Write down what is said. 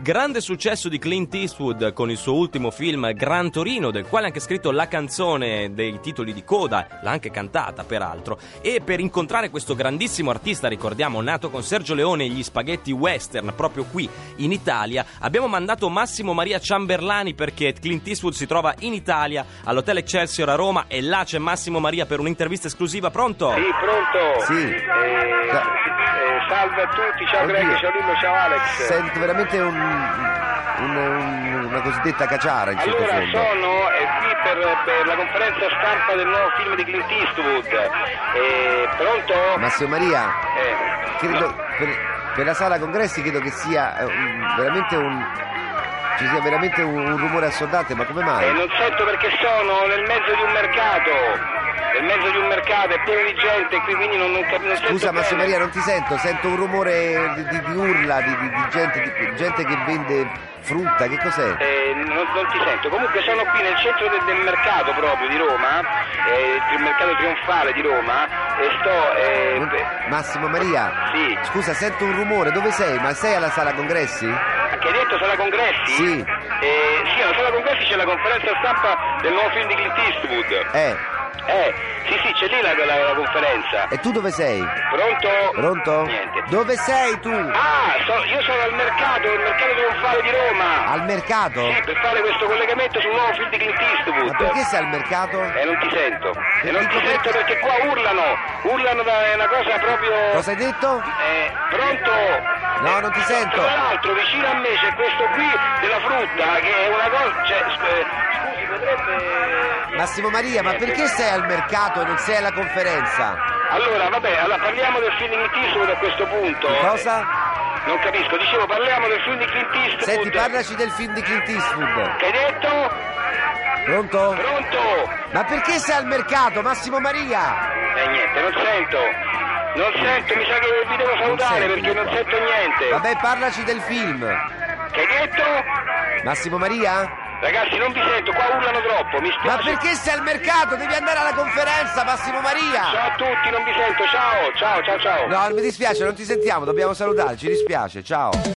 grande successo di Clint Eastwood con il suo ultimo film Gran Torino, del quale ha anche scritto la canzone dei titoli di coda, l'ha anche cantata peraltro. E per incontrare questo grandissimo artista, ricordiamo, nato con Sergio Leone e gli spaghetti western proprio qui in Italia, abbiamo mandato Massimo Maria Ciamberlani perché Clint Eastwood si trova in Italia all'Hotel Excelsior a Roma e là c'è Massimo Maria per un'intervista esclusiva. Pronto? Sì, pronto? Sì. Eh, eh, salve a tutti, ciao Oddio. Greg, ciao Lillo, ciao Alex. Sento veramente un, un- un- una cosiddetta caciara in Allora, sottofondo. sono eh, qui per, per la conferenza stampa del nuovo film di Clint Eastwood. Eh, pronto? Massimo Maria, Eh, credo per, per la sala congressi credo che sia eh, veramente un ci sia veramente un, un rumore assordante, ma come mai? eh, non sento perché sono nel mezzo di un mercato. Nel mezzo di un mercato, è pieno di gente qui, quindi non, non, non Scusa Massimo bene. Maria, non ti sento, sento un rumore di, di- di urla, di, di- gente, di gente che vende frutta, che cos'è? Eh, non, non ti sento, comunque sono qui nel centro del, del mercato proprio di Roma, eh, il mercato trionfale di Roma e sto... eh, Non- Massimo Maria, Sì. scusa, sento un rumore, dove sei? Ma sei alla sala congressi? che hai detto sala congressi? Sì. Eh, sì, alla sala congressi c'è la conferenza stampa del nuovo film di Clint Eastwood. Eh, Eh, sì sì, c'è lì la, la- la conferenza. e tu dove sei? Pronto? Pronto? Niente. Dove sei tu? Ah, so- io sono al mercato, il mercato trionfale di Roma. Al mercato? Sì, per fare questo collegamento sul nuovo film di Clint Eastwood. Ma perché sei al mercato? Eh, non ti sento. E non ti sento perché- perché qua urlano. Urlano da è una cosa proprio... Cosa hai detto? Eh, pronto? No, non ti sento. Tra l'altro vicino a me c'è questo qui della frutta che è una cosa... Cioè, sc- scusi, potrebbe... Massimo Maria, ma perché sei al mercato e non sei alla conferenza? Allora, vabbè, allora parliamo del film di Clint Eastwood a questo punto. Cosa? Non capisco, dicevo parliamo del film di Clint Eastwood. Senti, parlaci del film di Clint Eastwood. Che hai detto? Pronto? Pronto? Ma perché sei al mercato, Massimo Maria? Eh niente, non sento. Non sento, mi sa che vi devo salutare perché non sento niente. Vabbè, parlaci del film. Che hai detto? Massimo Maria? Ragazzi, non vi sento, qua urlano troppo, mi Ma spiace. perché sei al mercato? Devi andare alla conferenza, Massimo Maria! Ciao a tutti, non vi sento, ciao, ciao, ciao, ciao. No, mi dispiace, non ti sentiamo, dobbiamo salutarci, ci dispiace, ciao.